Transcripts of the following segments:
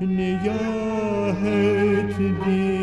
نگهت دید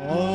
어.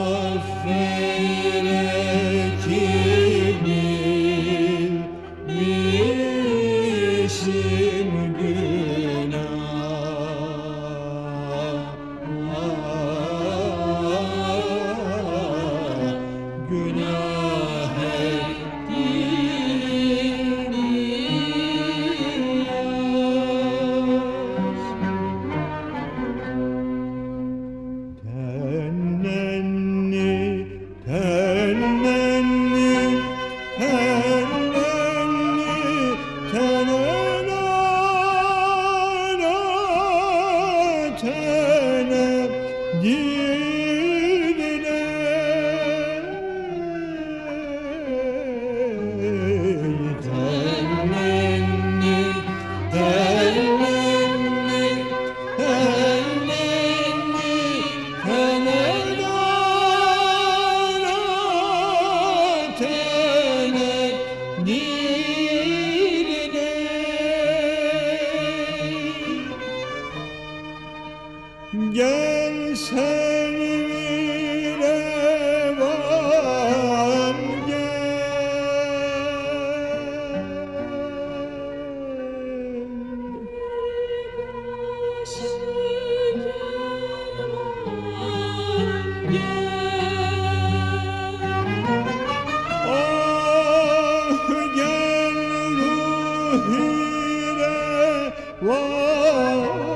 oh.